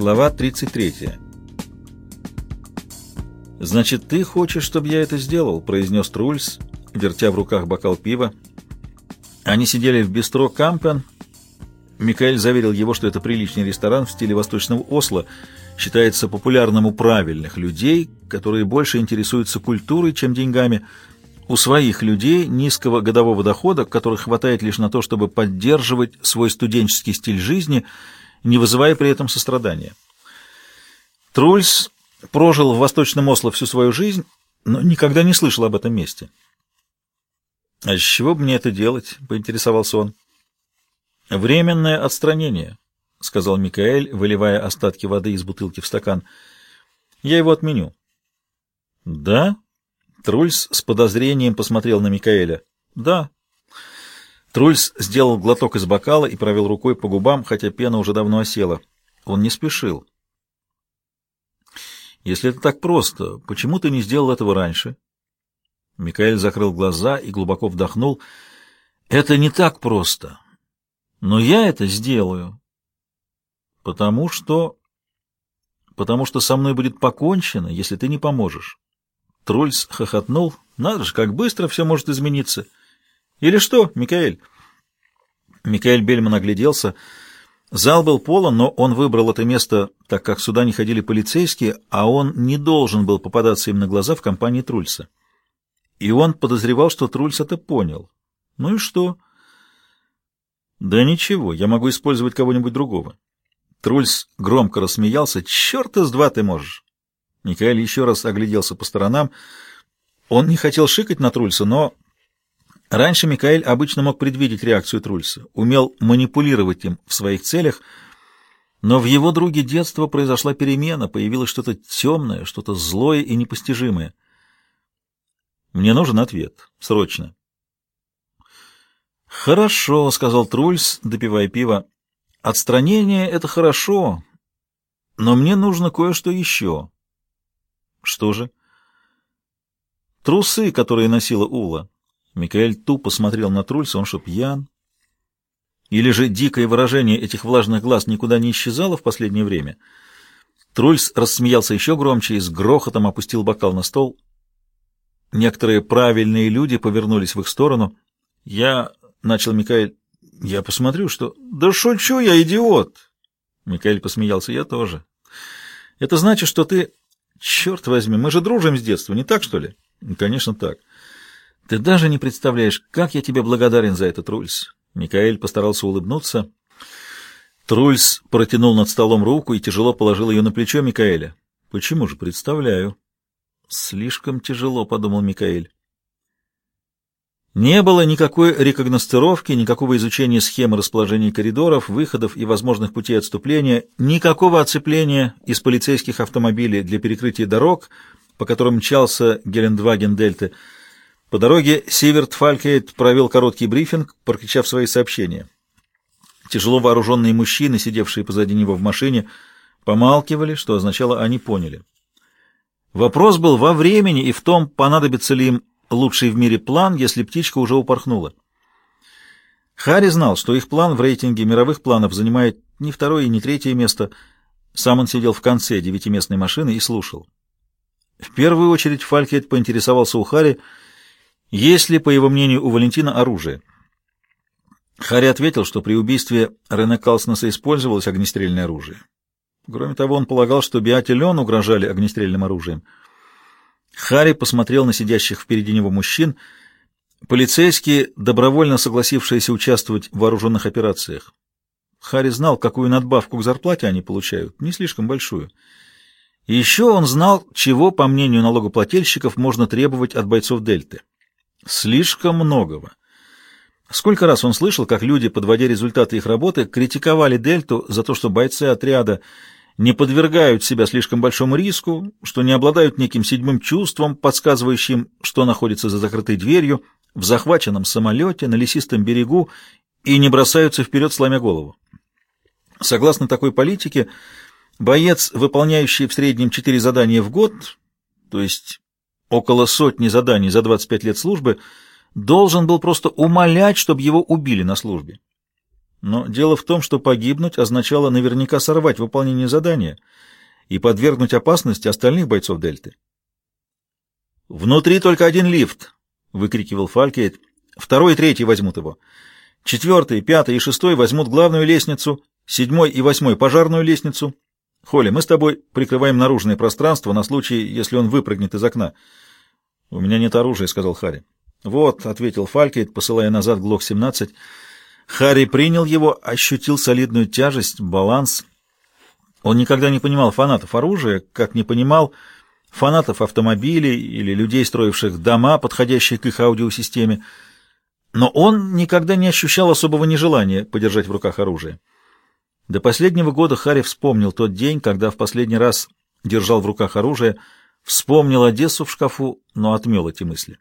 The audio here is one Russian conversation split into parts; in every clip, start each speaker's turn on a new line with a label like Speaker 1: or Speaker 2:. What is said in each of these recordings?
Speaker 1: Глава 33. «Значит, ты хочешь, чтобы я это сделал?» — произнес Трульс, вертя в руках бокал пива. Они сидели в бистро «Кампен». Микаэль заверил его, что это приличный ресторан в стиле восточного Осло, считается популярным у правильных людей, которые больше интересуются культурой, чем деньгами, у своих людей низкого годового дохода, которых хватает лишь на то, чтобы поддерживать свой студенческий стиль жизни, не вызывая при этом сострадания. Трульс прожил в Восточном Осло всю свою жизнь, но никогда не слышал об этом месте. «А с чего бы мне это делать?» — поинтересовался он. «Временное отстранение», — сказал Микаэль, выливая остатки воды из бутылки в стакан. «Я его отменю». «Да?» — Трульс с подозрением посмотрел на Микаэля. «Да». Трульс сделал глоток из бокала и провел рукой по губам, хотя пена уже давно осела. Он не спешил. Если это так просто, почему ты не сделал этого раньше? Микаэль закрыл глаза и глубоко вдохнул. Это не так просто. Но я это сделаю. Потому что... Потому что со мной будет покончено, если ты не поможешь. Трульс хохотнул. Надо же, как быстро все может измениться. Или что, Микаэль? Микаэль Бельман огляделся. Зал был полон, но он выбрал это место, так как сюда не ходили полицейские, а он не должен был попадаться им на глаза в компании Трульса. И он подозревал, что Трульс это понял. Ну и что? Да ничего, я могу использовать кого-нибудь другого. Трульс громко рассмеялся. Черт из два ты можешь. Микаэль еще раз огляделся по сторонам. Он не хотел шикать на Трульса, но Раньше Микаэль обычно мог предвидеть реакцию Трульса, умел манипулировать им в своих целях, но в его друге детства произошла перемена, появилось что-то темное, что-то злое и непостижимое. Мне нужен ответ. Срочно. «Хорошо», — сказал Трульс, допивая пиво. «Отстранение — это хорошо, но мне нужно кое-что еще». «Что же?» «Трусы, которые носила Ула». Микаэль тупо смотрел на Трульса, он что, пьян? Или же дикое выражение этих влажных глаз никуда не исчезало в последнее время? Трульс рассмеялся еще громче и с грохотом опустил бокал на стол. Некоторые правильные люди повернулись в их сторону. «Я...» — начал Микаэль. «Я посмотрю, что...» «Да шучу я, идиот!» Микаэль посмеялся. «Я тоже. Это значит, что ты...» «Черт возьми, мы же дружим с детства, не так, что ли?» «Конечно, так. Ты даже не представляешь, как я тебе благодарен за это, Трульс. Микаэль постарался улыбнуться. Трульс протянул над столом руку и тяжело положил ее на плечо Микаэля. Почему же представляю? Слишком тяжело, подумал Микаэль. Не было никакой рекогностировки, никакого изучения схемы расположения коридоров, выходов и возможных путей отступления, никакого оцепления из полицейских автомобилей для перекрытия дорог, по которым мчался Гелендваген Дельты. По дороге Сиверт Фалькейт провел короткий брифинг, прокричав свои сообщения. Тяжело вооруженные мужчины, сидевшие позади него в машине, помалкивали, что означало «они поняли». Вопрос был во времени и в том, понадобится ли им лучший в мире план, если птичка уже упорхнула. Харри знал, что их план в рейтинге мировых планов занимает не второе и не третье место. Сам он сидел в конце девятиместной машины и слушал. В первую очередь Фалькейт поинтересовался у Харри, есть ли, по его мнению, у Валентина оружие? Харри ответил, что при убийстве Рене Калснеса использовалось огнестрельное оружие. Кроме того, он полагал, что Биате Лен угрожали огнестрельным оружием. Харри посмотрел на сидящих впереди него мужчин. Полицейские, добровольно согласившиеся участвовать в вооруженных операциях. Харри знал, какую надбавку к зарплате они получают, не слишком большую. И еще он знал, чего, по мнению налогоплательщиков, можно требовать от бойцов Дельты. Слишком многого. Сколько раз он слышал, как люди, подводя результаты их работы, критиковали Дельту за то, что бойцы отряда не подвергают себя слишком большому риску, что не обладают неким седьмым чувством, подсказывающим, что находится за закрытой дверью, в захваченном самолете, на лесистом берегу и не бросаются вперед, сломя голову. Согласно такой политике, боец, выполняющий в среднем четыре задания в год, то есть около сотни заданий за 25 лет службы, должен был просто умолять, чтобы его убили на службе. Но дело в том, что погибнуть означало наверняка сорвать выполнение задания и подвергнуть опасности остальных бойцов Дельты. «Внутри только один лифт!» — выкрикивал Фалькейт. «Второй и третий возьмут его. Четвертый, пятый и шестой возьмут главную лестницу, седьмой и восьмой — пожарную лестницу. Холли, мы с тобой прикрываем наружное пространство на случай, если он выпрыгнет из окна». «У меня нет оружия», — сказал Харри. «Вот», — ответил Фалькейт, посылая назад Глок-17. Харри принял его, ощутил солидную тяжесть, баланс. Он никогда не понимал фанатов оружия, как не понимал фанатов автомобилей или людей, строивших дома, подходящие к их аудиосистеме. Но он никогда не ощущал особого нежелания подержать в руках оружие. До последнего года Харри вспомнил тот день, когда в последний раз держал в руках оружие, вспомнил Одессу в шкафу, но отмел эти мысли.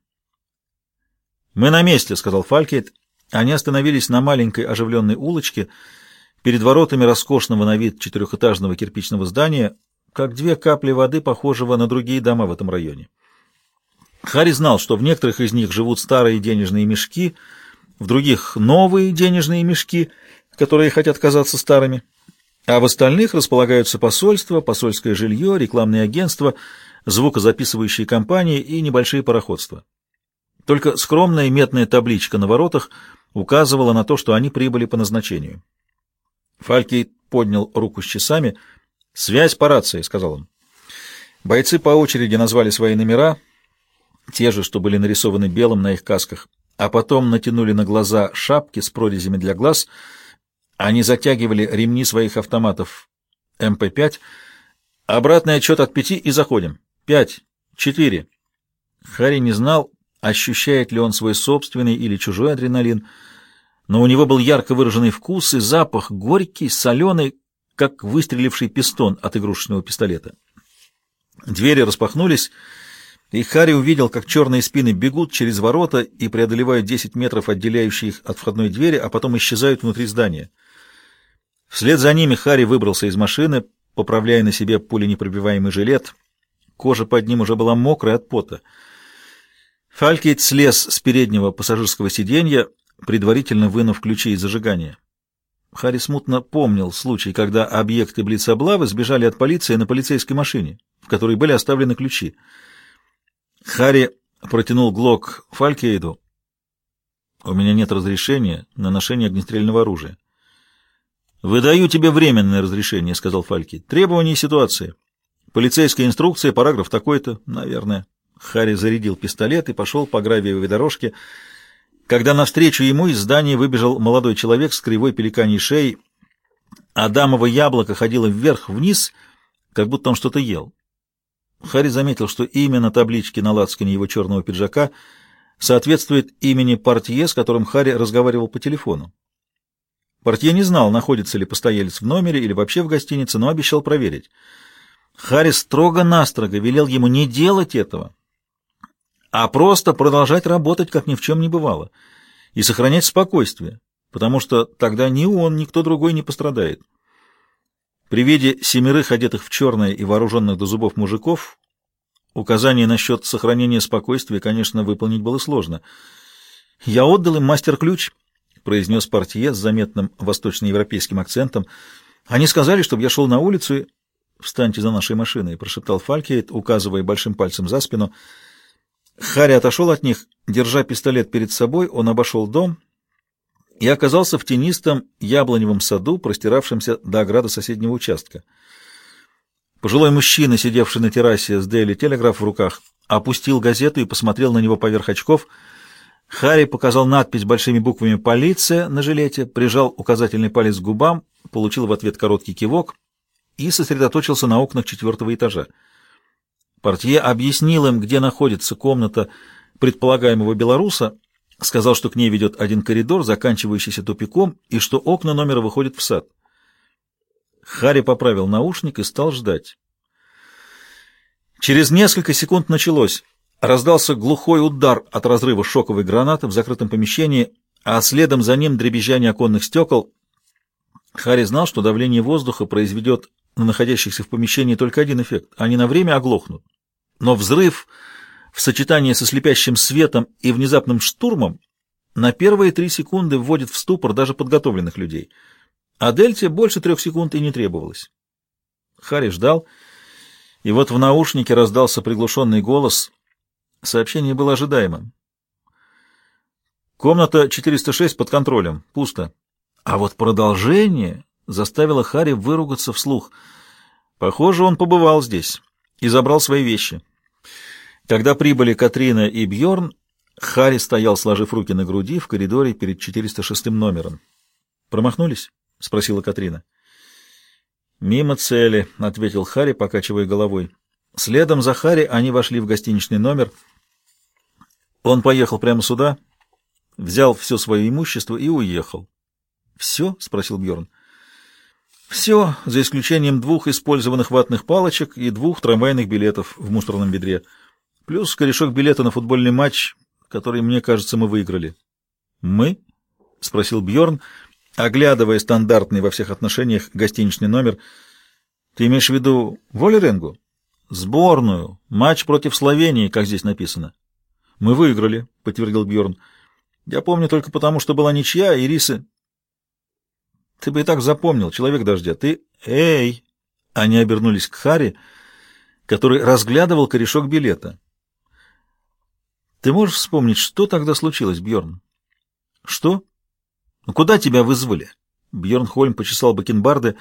Speaker 1: «Мы на месте», — сказал Фалькейт. Они остановились на маленькой оживленной улочке перед воротами роскошного на вид четырехэтажного кирпичного здания, как две капли воды, похожего на другие дома в этом районе. Харри знал, что в некоторых из них живут старые денежные мешки, в других — новые денежные мешки, которые хотят казаться старыми, а в остальных располагаются посольства, посольское жилье, рекламные агентства, звукозаписывающие компании и небольшие пароходства. Только скромная метная табличка на воротах указывала на то, что они прибыли по назначению. Фальки поднял руку с часами. «Связь по рации», — сказал он. Бойцы по очереди назвали свои номера, те же, что были нарисованы белым на их касках, а потом натянули на глаза шапки с прорезями для глаз. Они затягивали ремни своих автоматов МП-5. Обратный отчет от пяти и заходим. Пять. Четыре. Харри не знал, ощущает ли он свой собственный или чужой адреналин, но у него был ярко выраженный вкус и запах, горький, соленый, как выстреливший пистон от игрушечного пистолета. Двери распахнулись, и Харри увидел, как черные спины бегут через ворота и преодолевают 10 метров, отделяющие их от входной двери, а потом исчезают внутри здания. Вслед за ними Харри выбрался из машины, поправляя на себе пуленепробиваемый жилет. Кожа под ним уже была мокрая от пота. Фалькейт слез с переднего пассажирского сиденья, предварительно вынув ключи из зажигания. Харри смутно помнил случай, когда объекты блиц-облавы сбежали от полиции на полицейской машине, в которой были оставлены ключи. Харри протянул глок Фалькейду. «У меня нет разрешения на ношение огнестрельного оружия». «Выдаю тебе временное разрешение», — сказал Фальки. «Требования ситуации. Полицейская инструкция, параграф такой-то, наверное». Харри зарядил пистолет и пошел по гравиевой дорожке, когда навстречу ему из здания выбежал молодой человек с кривой пеликаньей шеей. Адамово яблоко ходило вверх-вниз, как будто он что-то ел. Харри заметил, что имя на табличке на лацкане его черного пиджака соответствует имени портье, с которым Харри разговаривал по телефону. Портье не знал, находится ли постоялец в номере или вообще в гостинице, но обещал проверить. Харри строго-настрого велел ему не делать этого, а просто продолжать работать, как ни в чем не бывало, и сохранять спокойствие, потому что тогда ни он, ни кто другой не пострадает. При виде семерых одетых в черное и вооруженных до зубов мужиков указание насчет сохранения спокойствия, конечно, выполнить было сложно. «Я отдал им мастер-ключ», — произнес портье с заметным восточноевропейским акцентом. «Они сказали, чтобы я шел на улицу и...» «Встаньте за нашей машиной», — прошептал Фалькейт, указывая большим пальцем за спину — Харри отошел от них, держа пистолет перед собой, он обошел дом и оказался в тенистом яблоневом саду, простиравшемся до ограды соседнего участка. Пожилой мужчина, сидевший на террасе с Дейли Телеграф в руках, опустил газету и посмотрел на него поверх очков. Харри показал надпись большими буквами «Полиция» на жилете, прижал указательный палец к губам, получил в ответ короткий кивок и сосредоточился на окнах четвертого этажа. Портье объяснил им, где находится комната предполагаемого белоруса, сказал, что к ней ведет один коридор, заканчивающийся тупиком, и что окна номера выходят в сад. Харри поправил наушник и стал ждать. Через несколько секунд началось. Раздался глухой удар от разрыва шоковой гранаты в закрытом помещении, а следом за ним дребезжание оконных стекол. Харри знал, что давление воздуха произведет на находящихся в помещении только один эффект. Они на время оглохнут. Но взрыв в сочетании со слепящим светом и внезапным штурмом на первые три секунды вводит в ступор даже подготовленных людей, а Дельте больше трех секунд и не требовалось. Харри ждал, и вот в наушнике раздался приглушенный голос. Сообщение было ожидаемым. Комната 406 под контролем. Пусто. А вот продолжение заставило Харри выругаться вслух. Похоже, он побывал здесь и забрал свои вещи. Когда прибыли Катрина и Бьорн, Харри стоял, сложив руки на груди, в коридоре перед 406 номером. «Промахнулись?» — спросила Катрина. «Мимо цели», — ответил Харри, покачивая головой. Следом за Харри они вошли в гостиничный номер. Он поехал прямо сюда, взял все свое имущество и уехал. «Все?» — спросил Бьорн. «Все, за исключением двух использованных ватных палочек и двух трамвайных билетов в мусорном ведре, плюс корешок билета на футбольный матч, который, мне кажется, мы выиграли». «Мы?» — спросил Бьорн оглядывая стандартный во всех отношениях гостиничный номер. «Ты имеешь в виду Волеренгу?» «Сборную. Матч против Словении, как здесь написано». «Мы выиграли», — подтвердил Бьорн. «Я помню только потому, что была ничья, и рисы...» «Ты бы и так запомнил, человек дождя. Ты... Эй!» Они обернулись к Хари, который разглядывал корешок билета. «Ты можешь вспомнить, что тогда случилось, Бьорн?» «Что?» «Ну, куда тебя вызвали?» Бьерн Хольм почесал бакенбарды.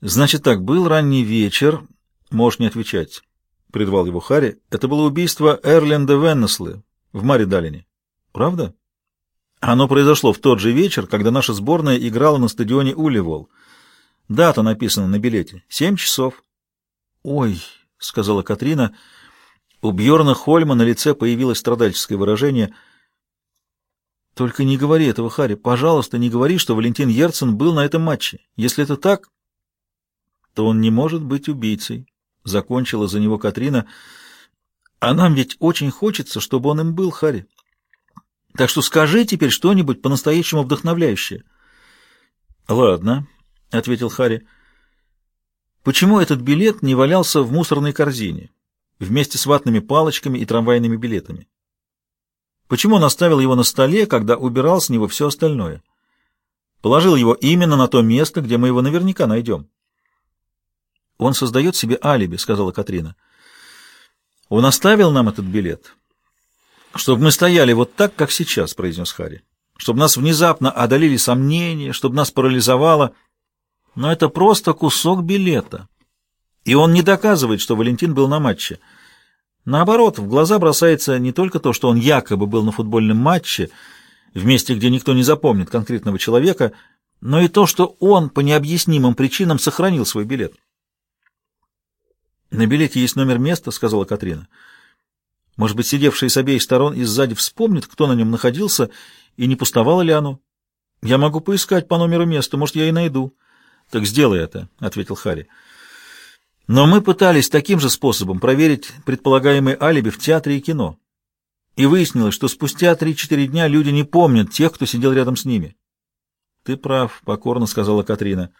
Speaker 1: «Значит так, был ранний вечер. Можешь не отвечать», — прервал его Харри. «Это было убийство Эрленда Веннеслы в Маридалине. Правда?» Оно произошло в тот же вечер, когда наша сборная играла на стадионе Уливол. Дата написана на билете. Семь часов. «Ой», — сказала Катрина. У Бьерна Хольма на лице появилось страдальческое выражение — только не говори этого, Харри. Пожалуйста, не говори, что Валентин Ерцен был на этом матче. Если это так, то он не может быть убийцей. Закончила за него Катрина. А нам ведь очень хочется, чтобы он им был, Харри. Так что скажи теперь что-нибудь по-настоящему вдохновляющее. Ладно, — ответил Харри. Почему этот билет не валялся в мусорной корзине вместе с ватными палочками и трамвайными билетами? Почему он оставил его на столе, когда убирал с него все остальное? Положил его именно на то место, где мы его наверняка найдем. «Он создает себе алиби», — сказала Катрина. «Он оставил нам этот билет, чтобы мы стояли вот так, как сейчас», — произнес Харри. «Чтобы нас внезапно одолели сомнения, чтобы нас парализовало. Но это просто кусок билета. И он не доказывает, что Валентин был на матче». Наоборот, в глаза бросается не только то, что он якобы был на футбольном матче, в месте, где никто не запомнит конкретного человека, но и то, что он по необъяснимым причинам сохранил свой билет. «На билете есть номер места», — сказала Катрина. «Может быть, сидевшие с обеих сторон и сзади вспомнят, кто на нем находился, и не пустовало ли оно? Я могу поискать по номеру места, может, я и найду». «Так сделай это», — ответил Харри. Но мы пытались таким же способом проверить предполагаемые алиби в театре и кино. И выяснилось, что спустя 3-4 дня люди не помнят тех, кто сидел рядом с ними. «Ты прав», — покорно сказала Катрина.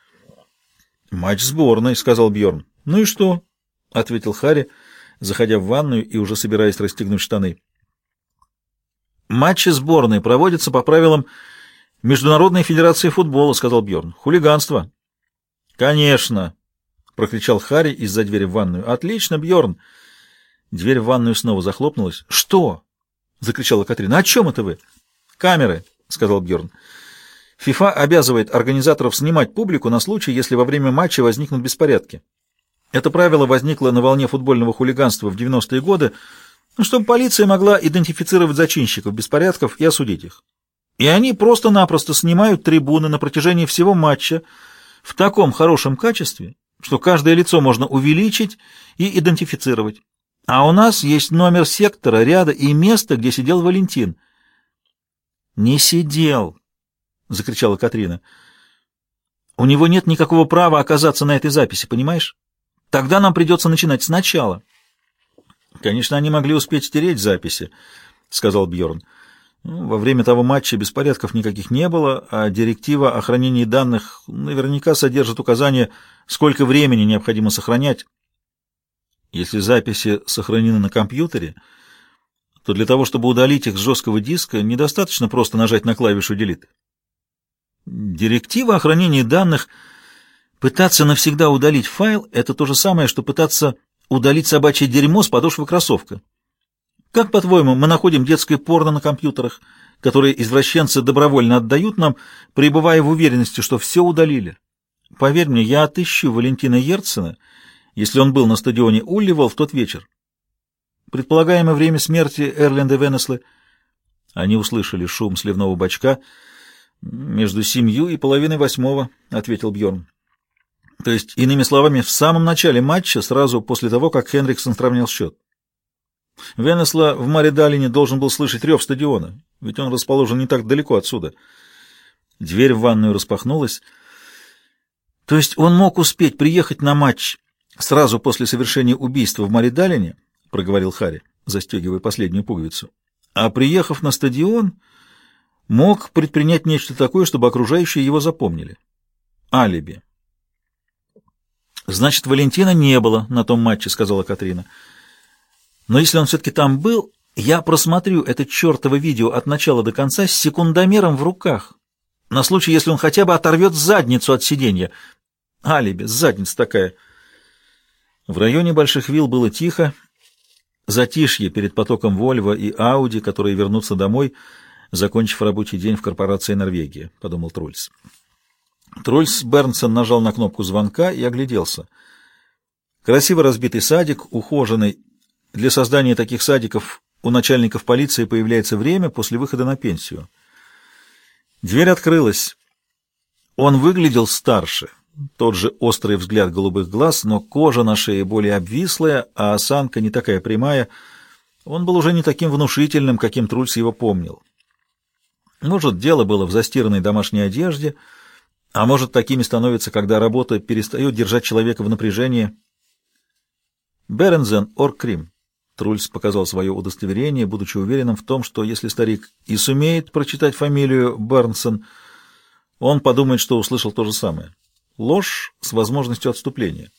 Speaker 1: «Матч сборной», — сказал Бьорн. «Ну и что?» — ответил Харри, заходя в ванную и уже собираясь расстегнуть штаны. «Матчи сборной проводятся по правилам Международной Федерации Футбола», — сказал Бьорн. «Хулиганство». «Конечно», — прокричал Харри из-за двери в ванную. «Отлично, Бьорн. Дверь в ванную снова захлопнулась. «Что?» — закричала Катрина. «О чем это вы?» «Камеры», — сказал Бьорн. ФИФА обязывает организаторов снимать публику на случай, если во время матча возникнут беспорядки. Это правило возникло на волне футбольного хулиганства в 90-е годы, чтобы полиция могла идентифицировать зачинщиков беспорядков и осудить их. И они просто-напросто снимают трибуны на протяжении всего матча в таком хорошем качестве, что каждое лицо можно увеличить и идентифицировать. А у нас есть номер сектора, ряда и место, где сидел Валентин. «Не сидел!» — закричала Катрина. «У него нет никакого права оказаться на этой записи, понимаешь? Тогда нам придется начинать сначала». «Конечно, они могли успеть стереть записи», — сказал Бьорн. Ну, во время того матча беспорядков никаких не было, а директива о хранении данных наверняка содержит указание, сколько времени необходимо сохранять. Если записи сохранены на компьютере, то для того, чтобы удалить их с жесткого диска, недостаточно просто нажать на клавишу Delete. Директива о хранении данных пытаться навсегда удалить файл — это то же самое, что пытаться удалить собачье дерьмо с подошвы кроссовка. Как, по-твоему, мы находим детское порно на компьютерах, которые извращенцы добровольно отдают нам, пребывая в уверенности, что все удалили? Поверь мне, я отыщу Валентина Ерцена, если он был на стадионе Улливал в тот вечер. Предполагаемое время смерти Эрленда Венеслы. Они услышали шум сливного бачка. «Между семью и половиной восьмого», — ответил Бьорн. То есть, иными словами, в самом начале матча, сразу после того, как Хенриксон сравнял счет. Венесла в Маридалине должен был слышать рев стадиона, ведь он расположен не так далеко отсюда. Дверь в ванную распахнулась. То есть он мог успеть приехать на матч сразу после совершения убийства в Маридалине, проговорил Харри, застегивая последнюю пуговицу. А приехав на стадион, мог предпринять нечто такое, чтобы окружающие его запомнили. Алиби. Значит, Валентина не было на том матче, сказала Катрина. Но если он все-таки там был, я просмотрю это чертово видео от начала до конца с секундомером в руках, на случай, если он хотя бы оторвет задницу от сиденья. Алиби, задница такая. В районе Больших Вилл было тихо, затишье перед потоком Вольво и Ауди, которые вернутся домой, закончив рабочий день в корпорации Норвегии, — подумал Трульс. Трульс Бернсон нажал на кнопку звонка и огляделся. Красиво разбитый садик, ухоженный. Для создания таких садиков у начальников полиции появляется время после выхода на пенсию. Дверь открылась. Он выглядел старше. Тот же острый взгляд голубых глаз, но кожа на шее более обвислая, а осанка не такая прямая. Он был уже не таким внушительным, каким Трульс его помнил. Может, дело было в застиранной домашней одежде — а может, такими становятся, когда работа перестает держать человека в напряжении. Берензен Оркрим. Трульс показал свое удостоверение, будучи уверенным в том, что если старик и сумеет прочитать фамилию Бернсон, он подумает, что услышал то же самое. Ложь с возможностью отступления.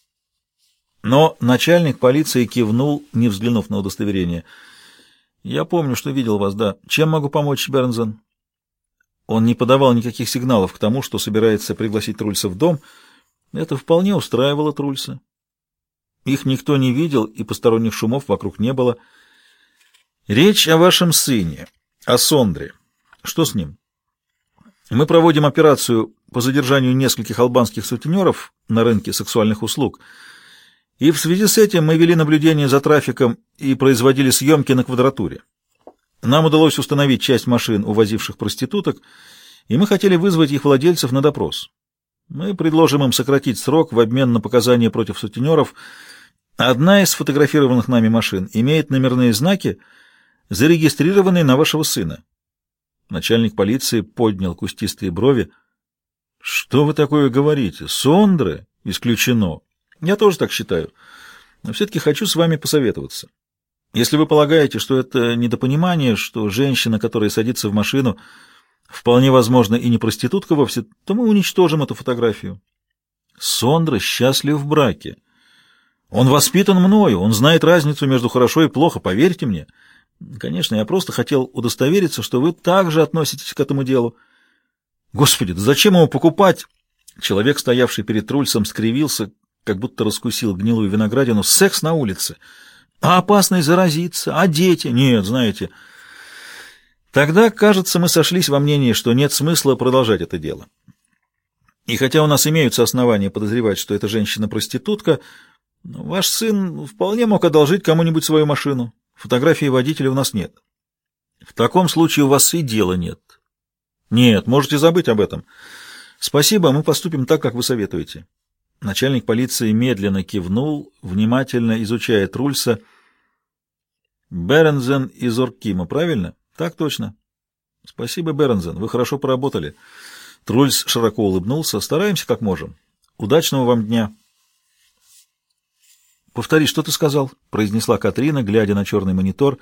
Speaker 1: Но начальник полиции кивнул, не взглянув на удостоверение. «Я помню, что видел вас, да. Чем могу помочь, Бернзен?» Он не подавал никаких сигналов к тому, что собирается пригласить Трульса в дом. Это вполне устраивало Трульса. Их никто не видел, и посторонних шумов вокруг не было. Речь о вашем сыне, о Сондре. Что с ним? Мы проводим операцию по задержанию нескольких албанских сутенеров на рынке сексуальных услуг, и в связи с этим мы вели наблюдение за трафиком и производили съемки на квадратуре. Нам удалось установить часть машин, увозивших проституток, и мы хотели вызвать их владельцев на допрос. Мы предложим им сократить срок в обмен на показания против сутенеров. Одна из сфотографированных нами машин имеет номерные знаки, зарегистрированные на вашего сына. Начальник полиции поднял кустистые брови. — Что вы такое говорите? Сондры? Исключено. Я тоже так считаю. Но все-таки хочу с вами посоветоваться. Если вы полагаете, что это недопонимание, что женщина, которая садится в машину, вполне возможно и не проститутка вовсе, то мы уничтожим эту фотографию. Сондра счастлив в браке. Он воспитан мною, он знает разницу между хорошо и плохо, поверьте мне. Конечно, я просто хотел удостовериться, что вы также относитесь к этому делу. Господи, да зачем ему покупать? Человек, стоявший перед Трульсом, скривился, как будто раскусил гнилую виноградину. Секс на улице. А опасность заразиться? А дети? Нет, знаете. Тогда, кажется, мы сошлись во мнении, что нет смысла продолжать это дело. И хотя у нас имеются основания подозревать, что эта женщина-проститутка, ваш сын вполне мог одолжить кому-нибудь свою машину. Фотографии водителя у нас нет. В таком случае у вас и дела нет. Нет, можете забыть об этом. Спасибо, мы поступим так, как вы советуете. Начальник полиции медленно кивнул, внимательно изучая Трульса. «Берензен из Оркима, правильно?» «Так точно». «Спасибо, Берензен, вы хорошо поработали». Трульс широко улыбнулся. «Стараемся, как можем. Удачного вам дня». «Повтори, что ты сказал?» — произнесла Катрина, глядя на черный монитор.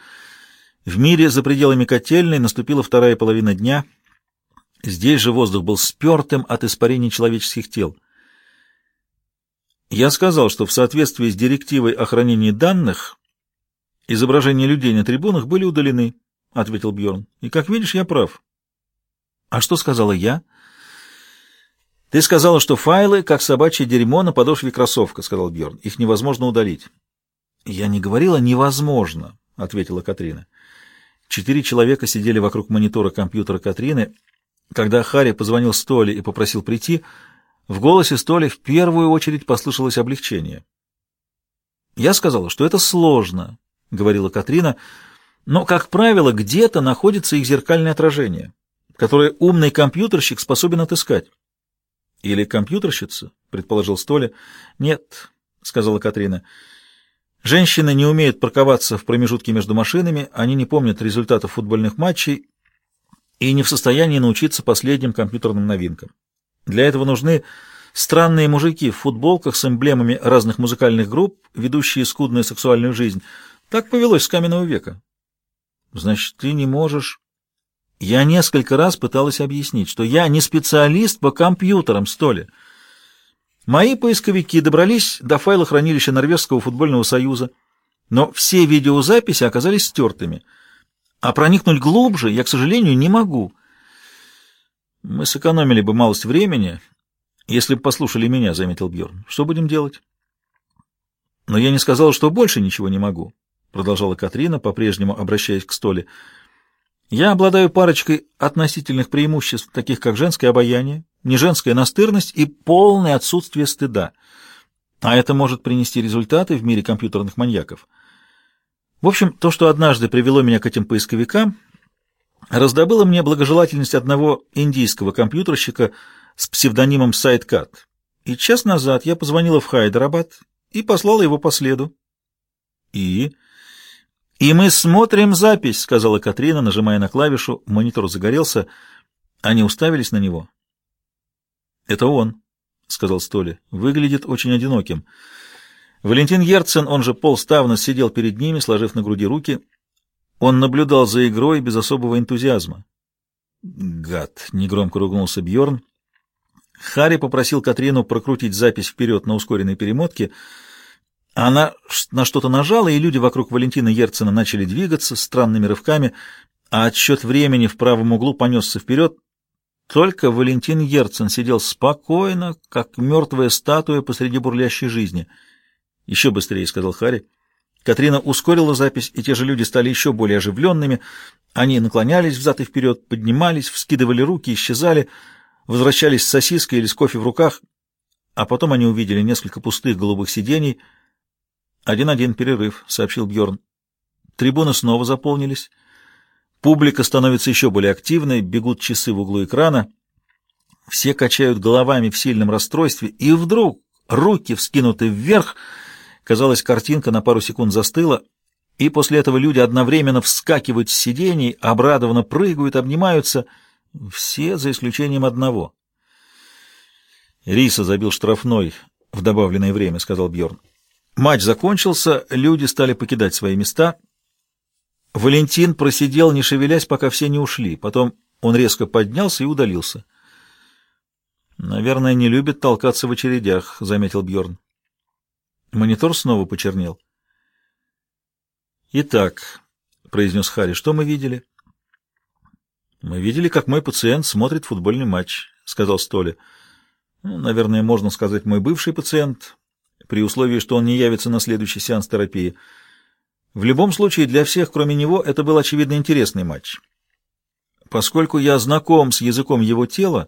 Speaker 1: В мире за пределами котельной наступила вторая половина дня. Здесь же воздух был спертым от испарений человеческих тел. Я сказал, что в соответствии с директивой о хранении данных Изображения людей на трибунах были удалены, — ответил Бьорн. И, как видишь, я прав. — А что сказала я? — Ты сказала, что файлы, как собачье дерьмо на подошве кроссовка, — сказал Бьорн. Их невозможно удалить. — Я не говорила «невозможно», — ответила Катрина. Четыре человека сидели вокруг монитора компьютера Катрины. Когда Харри позвонил Столе и попросил прийти, в голосе Столи в первую очередь послышалось облегчение. «Я сказала, что это сложно», — говорила Катрина, — «но, как правило, где-то находится их зеркальное отражение, которое умный компьютерщик способен отыскать». «Или компьютерщица», — предположил Столя. «Нет», — сказала Катрина, — «женщины не умеют парковаться в промежутке между машинами, они не помнят результатов футбольных матчей и не в состоянии научиться последним компьютерным новинкам. Для этого нужны странные мужики в футболках с эмблемами разных музыкальных групп, ведущие скудную сексуальную жизнь. Так повелось с каменного века. Значит, ты не можешь... Я несколько раз пыталась объяснить, что я не специалист по компьютерам, Столи. Мои поисковики добрались до файла хранилища Норвежского футбольного союза, но все видеозаписи оказались стертыми. А проникнуть глубже я, к сожалению, не могу. Мы сэкономили бы малость времени, если бы послушали меня, — заметил Бьорн. Что будем делать? Но я не сказал, что больше ничего не могу, — продолжала Катрина, по-прежнему обращаясь к столе. Я обладаю парочкой относительных преимуществ, таких как женское обаяние, неженская настырность и полное отсутствие стыда. А это может принести результаты в мире компьютерных маньяков. В общем, то, что однажды привело меня к этим поисковикам, раздобыло мне благожелательность одного индийского компьютерщика — с псевдонимом Сайдкат. И час назад я позвонила в Хайдарабад и послала его по следу. И... «И мы смотрим запись», — сказала Катрина, нажимая на клавишу. Монитор загорелся. Они уставились на него. «Это он», — сказал Столи. «Выглядит очень одиноким». Валентин Ерцен, он же Пол Ставнес, сидел перед ними, сложив на груди руки. Он наблюдал за игрой без особого энтузиазма. «Гад!» — негромко ругнулся Бьорн. Харри попросил Катрину прокрутить запись вперед на ускоренной перемотке. Она на что-то нажала, и люди вокруг Валентина Ерцена начали двигаться странными рывками, а отсчет времени в правом углу понесся вперед. Только Валентин Ерцен сидел спокойно, как мертвая статуя посреди бурлящей жизни. «Еще быстрее», — сказал Харри. Катрина ускорила запись, и те же люди стали еще более оживленными. Они наклонялись взад и вперед, поднимались, вскидывали руки, исчезали — возвращались с сосиской или с кофе в руках, а потом они увидели несколько пустых голубых сидений. «Один-один перерыв», — сообщил Бьорн. Трибуны снова заполнились. Публика становится еще более активной, бегут часы в углу экрана. Все качают головами в сильном расстройстве, и вдруг руки вскинуты вверх. Казалось, картинка на пару секунд застыла, и после этого люди одновременно вскакивают с сидений, обрадованно прыгают, обнимаются — все, за исключением одного. Риса забил штрафной в добавленное время, сказал Бьорн. Матч закончился, люди стали покидать свои места. Валентин просидел, не шевелясь, пока все не ушли. Потом он резко поднялся и удалился. Наверное, не любит толкаться в очередях, заметил Бьорн. Монитор снова почернел. Итак, произнес Харри, что мы видели? Мы видели, как мой пациент смотрит футбольный матч, сказал Столи. Ну, наверное, можно сказать, мой бывший пациент, при условии, что он не явится на следующий сеанс терапии. В любом случае, для всех, кроме него, это был очевидно интересный матч. Поскольку я знаком с языком его тела,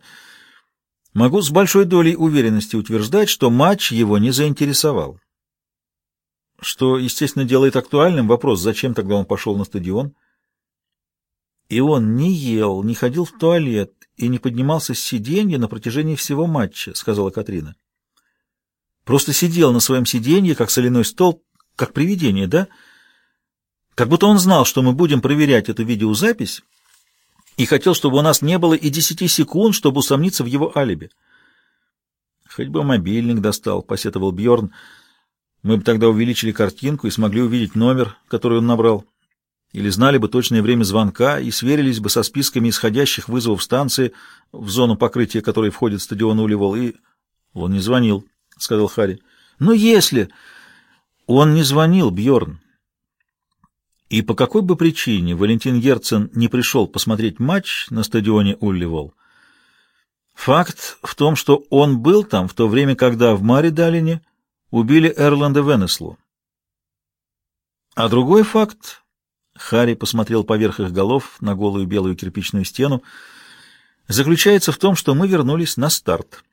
Speaker 1: могу с большой долей уверенности утверждать, что матч его не заинтересовал. Что, естественно, делает актуальным вопрос, зачем тогда он пошел на стадион. И он не ел, не ходил в туалет и не поднимался с сиденья на протяжении всего матча, — сказала Катрина. Просто сидел на своем сиденье, как соляной столб, как привидение, да? Как будто он знал, что мы будем проверять эту видеозапись, и хотел, чтобы у нас не было и десяти секунд, чтобы усомниться в его алиби. Хоть бы мобильник достал, — посетовал Бьорн. Мы бы тогда увеличили картинку и смогли увидеть номер, который он набрал или знали бы точное время звонка и сверились бы со списками исходящих вызовов станции, в зону покрытия которой входит стадион Уливол, и... Он не звонил, — сказал Харри. Но если... Он не звонил, Бьорн. И по какой бы причине Валентин Герцен не пришел посмотреть матч на стадионе Улливол? Факт в том, что он был там в то время, когда в Маридалине убили Эрланда Венеслу. А другой факт, Харри посмотрел поверх их голов на голую белую кирпичную стену, заключается в том, что мы вернулись на старт.